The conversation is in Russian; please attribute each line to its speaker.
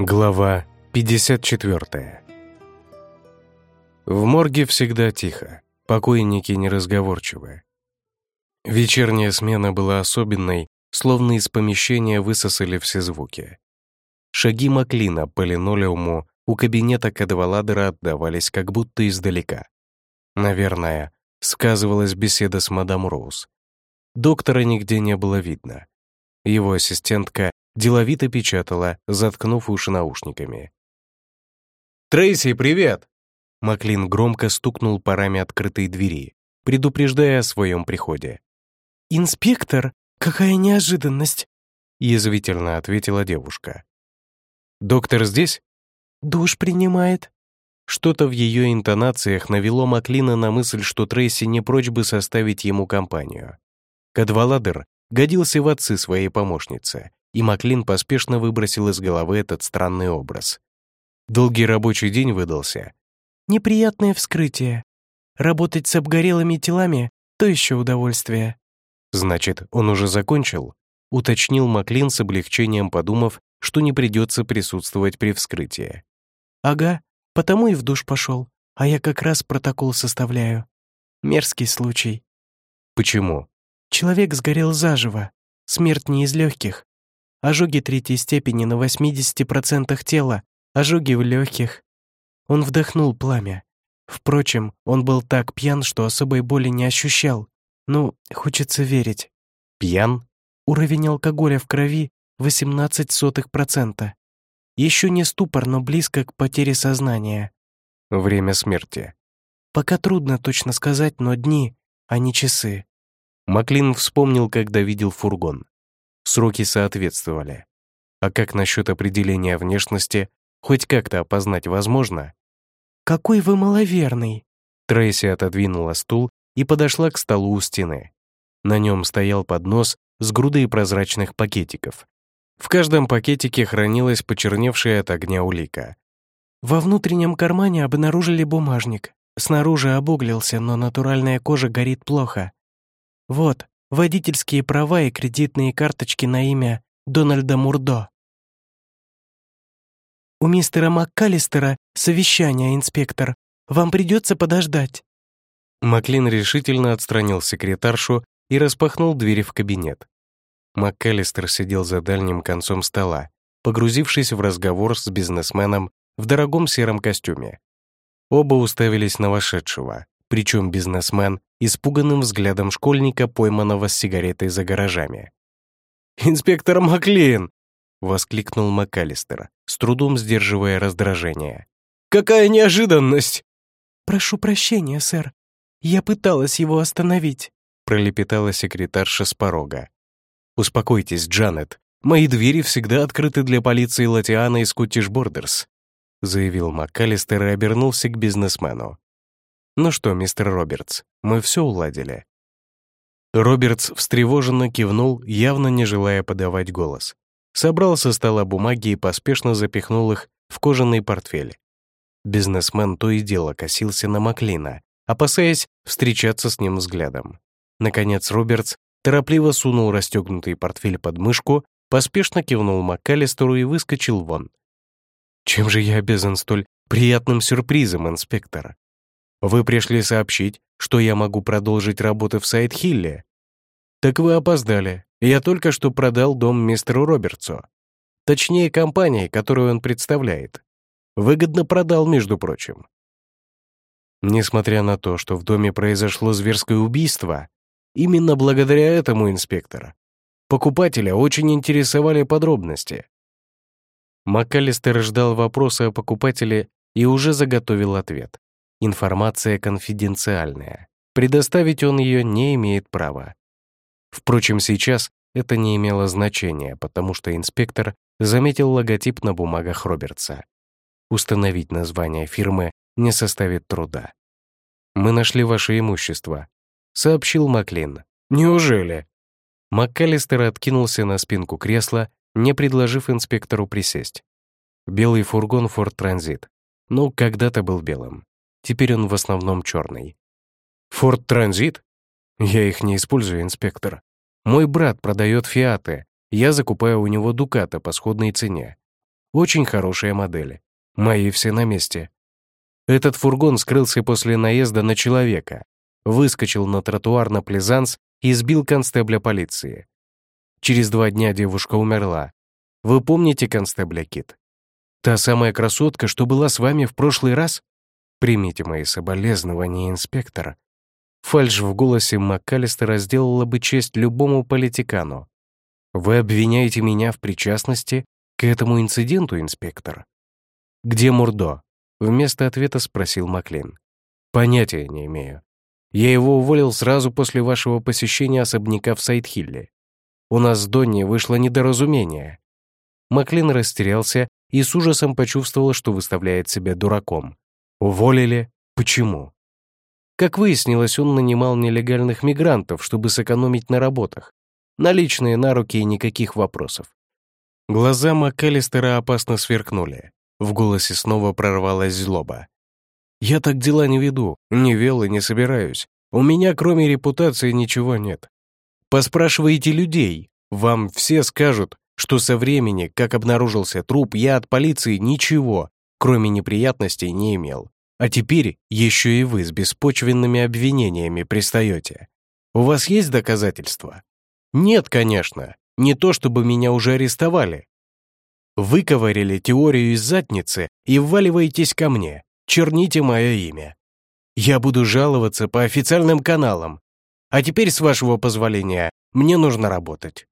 Speaker 1: Глава 54 В морге всегда тихо, покойники неразговорчивы. Вечерняя смена была особенной, словно из помещения высосали все звуки. Шаги Маклина по линолеуму у кабинета Кадваладера отдавались как будто издалека. Наверное, сказывалась беседа с мадам Роуз. Доктора нигде не было видно. Его ассистентка деловито печатала, заткнув уши наушниками. «Трейси, привет!» Маклин громко стукнул парами открытой двери, предупреждая о своем приходе.
Speaker 2: «Инспектор, какая неожиданность!»
Speaker 1: язвительно ответила девушка. «Доктор здесь?»
Speaker 2: «Душ принимает».
Speaker 1: Что-то в ее интонациях навело Маклина на мысль, что Трейси не прочь бы составить ему компанию. Кадваладер годился в отцы своей помощницы, и Маклин поспешно выбросил из головы этот странный образ. Долгий рабочий день выдался.
Speaker 2: «Неприятное вскрытие. Работать с обгорелыми телами — то еще удовольствие».
Speaker 1: «Значит, он уже закончил?» — уточнил Маклин с облегчением, подумав, что не придется присутствовать при вскрытии.
Speaker 2: «Ага, потому и в душ пошел, а я как раз протокол составляю. Мерзкий случай».
Speaker 1: «Почему?»
Speaker 2: «Человек сгорел заживо, смерть не из легких, ожоги третьей степени на 80% тела, ожоги в легких. Он вдохнул пламя. Впрочем, он был так пьян, что особой боли не ощущал. Ну, хочется верить.
Speaker 1: Пьян?
Speaker 2: Уровень алкоголя в крови 18%. Еще не ступор, но близко к потере сознания.
Speaker 1: Время смерти.
Speaker 2: Пока трудно точно сказать, но дни, а не часы.
Speaker 1: Маклин вспомнил, когда видел фургон сроки соответствовали. А как насчет определения внешности, хоть как-то опознать возможно?
Speaker 2: «Какой вы маловерный!»
Speaker 1: Трейси отодвинула стул и подошла к столу у стены. На нем стоял поднос с грудой прозрачных пакетиков. В каждом пакетике хранилась почерневшая от огня улика.
Speaker 2: Во внутреннем кармане обнаружили бумажник. Снаружи обуглился, но натуральная кожа горит плохо. Вот, водительские права и кредитные карточки на имя Дональда Мурдо. «У мистера МакКаллистера совещание, инспектор. Вам придется подождать».
Speaker 1: Маклин решительно отстранил секретаршу и распахнул двери в кабинет. МакКаллистер сидел за дальним концом стола, погрузившись в разговор с бизнесменом в дорогом сером костюме. Оба уставились на вошедшего, причем бизнесмен испуганным взглядом школьника, пойманного с сигаретой за гаражами. «Инспектор Маклин!» — воскликнул МакАлистер, с трудом сдерживая раздражение. «Какая неожиданность!»
Speaker 2: «Прошу прощения, сэр. Я пыталась его остановить», —
Speaker 1: пролепетала секретарша с порога. «Успокойтесь, Джанет. Мои двери всегда открыты для полиции Латиана и Скуттиш Бордерс», заявил МакАлистер и обернулся к бизнесмену. «Ну что, мистер Робертс, мы все уладили». Робертс встревоженно кивнул, явно не желая подавать голос. Собрал со стола бумаги и поспешно запихнул их в кожаный портфель. Бизнесмен то и дело косился на Маклина, опасаясь встречаться с ним взглядом. Наконец Робертс торопливо сунул расстегнутый портфель под мышку, поспешно кивнул МакКаллистеру и выскочил вон. «Чем же я обязан столь приятным сюрпризом, инспектор?» Вы пришли сообщить, что я могу продолжить работу в Сайт-Хилле? Так вы опоздали. Я только что продал дом мистеру Робертсу. Точнее, компании, которую он представляет. Выгодно продал, между прочим. Несмотря на то, что в доме произошло зверское убийство, именно благодаря этому инспектора покупателя очень интересовали подробности. МакКаллистер ждал вопроса о покупателе и уже заготовил ответ. Информация конфиденциальная. Предоставить он ее не имеет права. Впрочем, сейчас это не имело значения, потому что инспектор заметил логотип на бумагах Робертса. Установить название фирмы не составит труда. «Мы нашли ваше имущество», — сообщил Маклин. «Неужели?» МакКаллистер откинулся на спинку кресла, не предложив инспектору присесть. Белый фургон Ford Transit. Ну, когда-то был белым. Теперь он в основном черный. «Форд Транзит?» «Я их не использую, инспектор. Мой брат продает «Фиаты». Я закупаю у него «Дуката» по сходной цене. Очень хорошие модели. Мои все на месте. Этот фургон скрылся после наезда на человека, выскочил на тротуар на Плезанс и сбил констебля полиции. Через два дня девушка умерла. Вы помните констебля Кит? Та самая красотка, что была с вами в прошлый раз? Примите мои соболезнования, инспектор. Фальшь в голосе МакКаллистера сделала бы честь любому политикану. Вы обвиняете меня в причастности к этому инциденту, инспектор? Где Мурдо? Вместо ответа спросил Маклин. Понятия не имею. Я его уволил сразу после вашего посещения особняка в Сайдхилле. У нас с Донни вышло недоразумение. Маклин растерялся и с ужасом почувствовал, что выставляет себя дураком. Уволили? Почему? Как выяснилось, он нанимал нелегальных мигрантов, чтобы сэкономить на работах. Наличные на руки и никаких вопросов. Глаза МакКаллистера опасно сверкнули. В голосе снова прорвалась злоба. «Я так дела не веду, не вел и не собираюсь. У меня, кроме репутации, ничего нет. Поспрашивайте людей, вам все скажут, что со времени, как обнаружился труп, я от полиции ничего, кроме неприятностей, не имел. А теперь еще и вы с беспочвенными обвинениями пристаете. У вас есть доказательства? Нет, конечно. Не то, чтобы меня уже арестовали. Выковырили теорию из задницы и вваливаетесь ко мне. Черните мое имя. Я буду жаловаться по официальным каналам. А теперь, с вашего позволения, мне нужно работать.